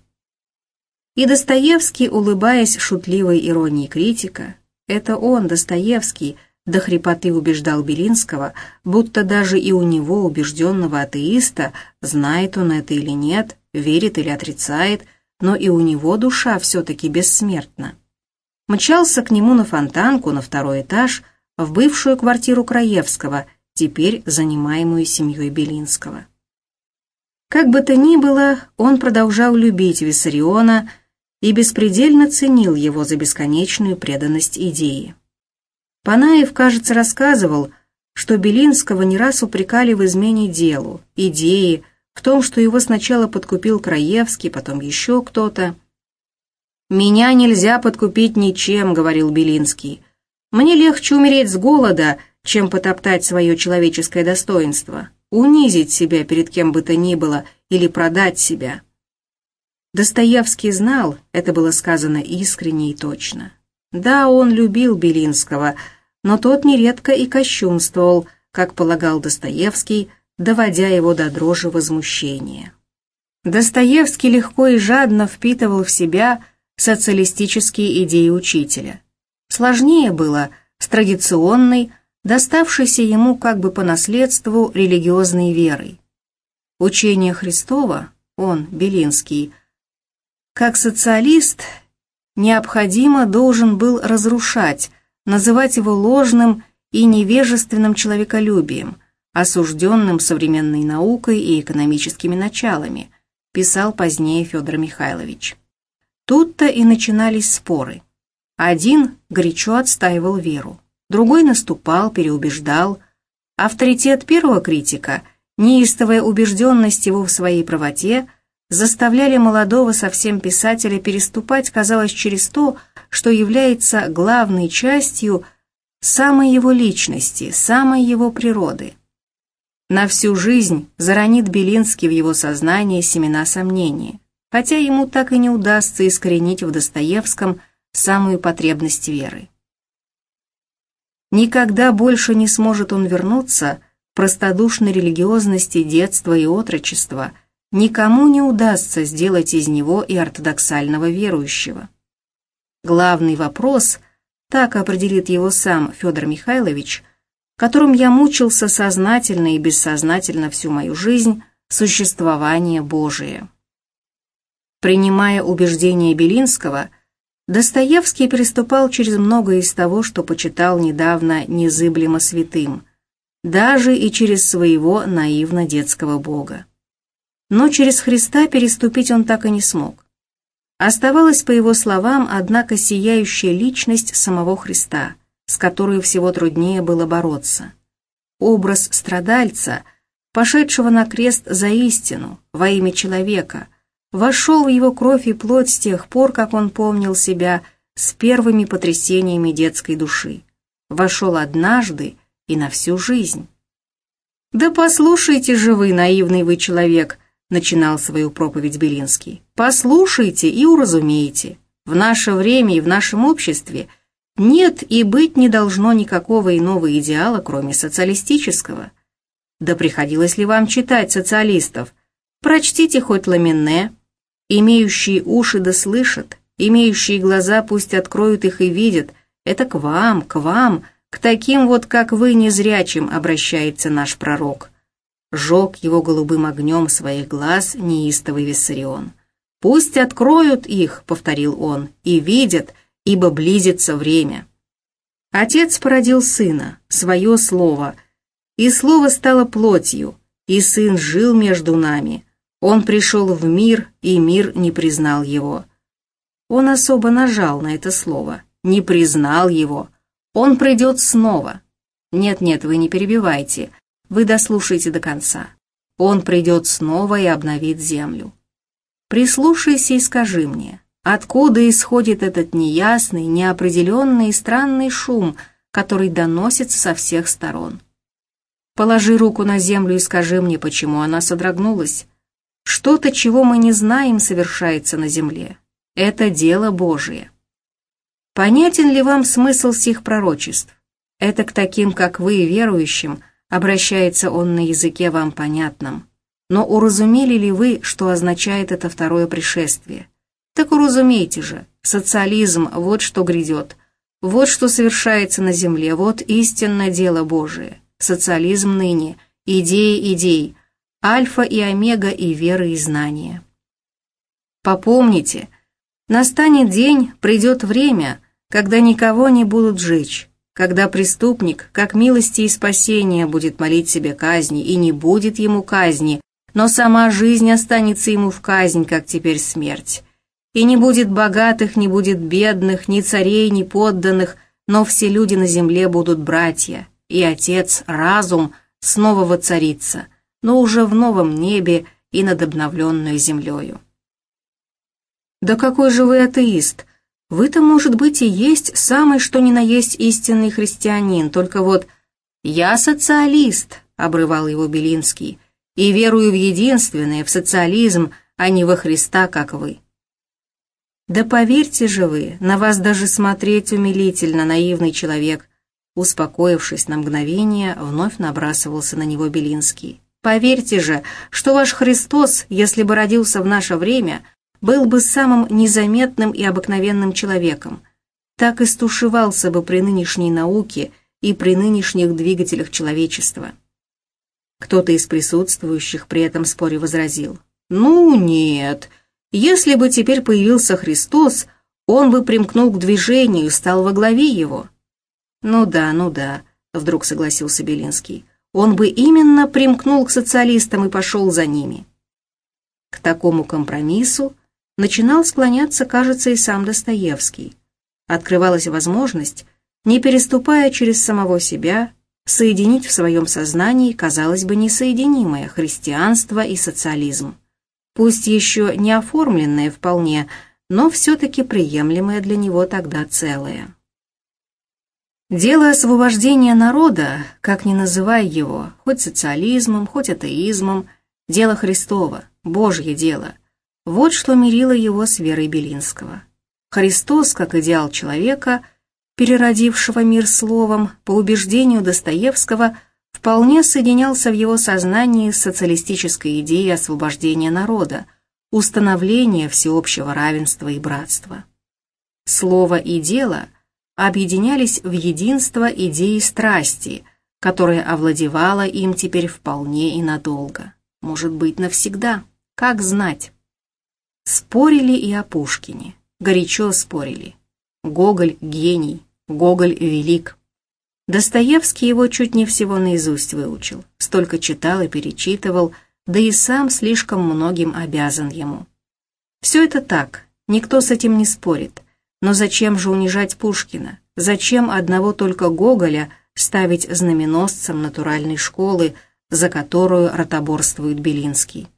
И Достоевский, улыбаясь шутливой иронии критика, это он, Достоевский, до хрипоты убеждал Белинского, будто даже и у него, убежденного атеиста, знает он это или нет, верит или отрицает, но и у него душа все-таки бессмертна. Мчался к нему на фонтанку на второй этаж, в бывшую квартиру Краевского, теперь занимаемую семьей Белинского. Как бы то ни было, он продолжал любить Виссариона и беспредельно ценил его за бесконечную преданность идее. Панаев, кажется, рассказывал, что Белинского не раз упрекали в измене делу, идеи, в том, что его сначала подкупил Краевский, потом еще кто-то. «Меня нельзя подкупить ничем», — говорил Белинский. «Мне легче умереть с голода, чем потоптать свое человеческое достоинство, унизить себя перед кем бы то ни было или продать себя». Достоевский знал, это было сказано искренне и точно. Да, он любил Белинского, но тот нередко и кощунствовал, как полагал Достоевский, доводя его до дрожи возмущения. Достоевский легко и жадно впитывал в себя социалистические идеи учителя. Сложнее было с традиционной, доставшейся ему как бы по наследству религиозной верой. Учение Христова, он, Белинский, как социалист необходимо должен был разрушать, называть его ложным и невежественным человеколюбием, осужденным современной наукой и экономическими началами, писал позднее Федор Михайлович. Тут-то и начинались споры. Один горячо отстаивал веру, другой наступал, переубеждал. Авторитет первого критика, неистовая убежденность его в своей правоте – заставляли молодого совсем писателя переступать, казалось, через то, что является главной частью самой его личности, самой его природы. На всю жизнь заронит Белинский в его сознание семена сомнения, хотя ему так и не удастся искоренить в Достоевском самую потребность веры. Никогда больше не сможет он вернуться к простодушной религиозности детства и отрочества – никому не удастся сделать из него и ортодоксального верующего. Главный вопрос, так определит его сам Федор Михайлович, которым я мучился сознательно и бессознательно всю мою жизнь, существование Божие. Принимая убеждения Белинского, Достоевский переступал через многое из того, что почитал недавно незыблемо святым, даже и через своего наивно-детского Бога но через Христа переступить он так и не смог. Оставалась, по его словам, однако сияющая личность самого Христа, с которой всего труднее было бороться. Образ страдальца, пошедшего на крест за истину, во имя человека, вошел в его кровь и плоть с тех пор, как он помнил себя с первыми потрясениями детской души. Вошел однажды и на всю жизнь. «Да послушайте же вы, наивный вы человек», начинал свою проповедь Белинский. «Послушайте и уразумейте. В наше время и в нашем обществе нет и быть не должно никакого иного идеала, кроме социалистического. Да приходилось ли вам читать социалистов? Прочтите хоть Ламине. Имеющие уши да слышат, имеющие глаза пусть откроют их и видят. Это к вам, к вам, к таким вот, как вы, незрячим обращается наш пророк» жег его голубым огнем своих глаз неистовый Виссарион. «Пусть откроют их», — повторил он, — «и видят, ибо близится время». Отец породил сына, свое слово, и слово стало плотью, и сын жил между нами. Он пришел в мир, и мир не признал его. Он особо нажал на это слово, не признал его. Он придет снова. Нет-нет, вы не перебивайте, вы дослушайте до конца. Он придет снова и обновит землю. Прислушайся и скажи мне, откуда исходит этот неясный, неопределенный и странный шум, который доносится со всех сторон. Положи руку на землю и скажи мне, почему она содрогнулась. Что-то, чего мы не знаем, совершается на земле. Это дело Божие. Понятен ли вам смысл сих пророчеств? Это к таким, как вы, верующим – Обращается он на языке вам понятном. Но уразумели ли вы, что означает это второе пришествие? Так уразумейте же, социализм — вот что грядет, вот что совершается на земле, вот истинное дело Божие. Социализм ныне, идеи идей, альфа и омега и веры и знания. Попомните, настанет день, придет время, когда никого не будут жечь, когда преступник, как милости и спасения, будет молить себе казни, и не будет ему казни, но сама жизнь останется ему в казнь, как теперь смерть. И не будет богатых, не будет бедных, ни царей, ни подданных, но все люди на земле будут братья, и Отец, разум, снова воцарится, но уже в новом небе и над обновленной землею. «Да какой же вы атеист!» Вы-то, может быть, и есть самый что ни на есть истинный христианин, только вот «Я социалист», — обрывал его Белинский, «и верую в единственное, в социализм, а не во Христа, как вы». «Да поверьте же вы, на вас даже смотреть умилительно, наивный человек», успокоившись на мгновение, вновь набрасывался на него Белинский. «Поверьте же, что ваш Христос, если бы родился в наше время, — был бы самым незаметным и обыкновенным человеком, так и стушевался бы при нынешней науке и при нынешних двигателях человечества. Кто-то из присутствующих при этом споре возразил. «Ну нет, если бы теперь появился Христос, он бы примкнул к движению, стал во главе его». «Ну да, ну да», — вдруг согласился Белинский. «Он бы именно примкнул к социалистам и пошел за ними». К такому компромиссу начинал склоняться, кажется, и сам Достоевский. Открывалась возможность, не переступая через самого себя, соединить в своем сознании, казалось бы, несоединимое христианство и социализм. Пусть еще не оформленное вполне, но все-таки приемлемое для него тогда целое. Дело освобождения народа, как ни называй его, хоть социализмом, хоть атеизмом, дело Христово, Божье дело – вот что мирило его с верой Белинского. Христос, как идеал человека, переродившего мир словом, по убеждению Достоевского, вполне соединялся в его сознании с социалистической идеей освобождения народа, установления всеобщего равенства и братства. Слово и дело объединялись в единство идеи страсти, которая овладевала им теперь вполне и надолго, может быть, навсегда, как знать. Спорили и о Пушкине, горячо спорили. Гоголь — гений, Гоголь — велик. Достоевский его чуть не всего наизусть выучил, столько читал и перечитывал, да и сам слишком многим обязан ему. Все это так, никто с этим не спорит. Но зачем же унижать Пушкина? Зачем одного только Гоголя ставить знаменосцем натуральной школы, за которую ротоборствует Белинский?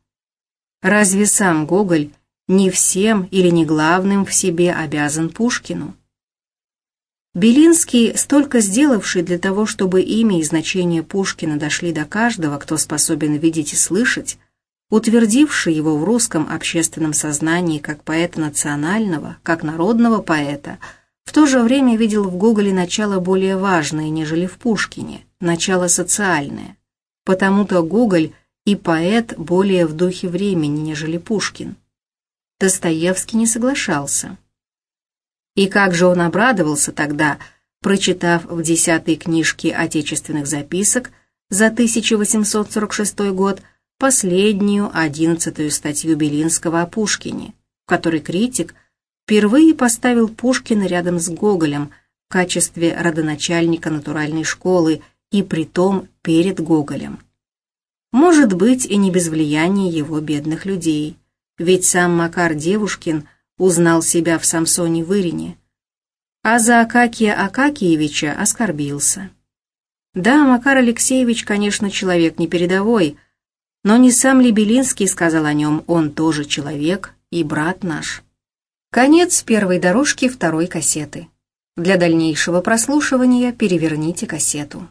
Разве сам Гоголь не всем или не главным в себе обязан Пушкину. Белинский, столько сделавший для того, чтобы имя и значение Пушкина дошли до каждого, кто способен видеть и слышать, утвердивший его в русском общественном сознании как поэта национального, как народного поэта, в то же время видел в Гоголе начало более важное, нежели в Пушкине, начало социальное. Потому-то Гоголь и поэт более в духе времени, нежели Пушкин. Достоевский не соглашался. И как же он обрадовался тогда, прочитав в десятой книжке отечественных записок за 1846 год последнюю одиннадцатую статью Белинского о Пушкине, в которой критик впервые поставил Пушкина рядом с Гоголем в качестве родоначальника натуральной школы и притом перед Гоголем. Может быть, и не без влияния его бедных людей – ведь сам Макар Девушкин узнал себя в Самсоне Вырине, а за Акакия Акакиевича оскорбился. Да, Макар Алексеевич, конечно, человек не передовой, но не сам ли Белинский сказал о нем, он тоже человек и брат наш. Конец первой дорожки второй кассеты. Для дальнейшего прослушивания переверните кассету.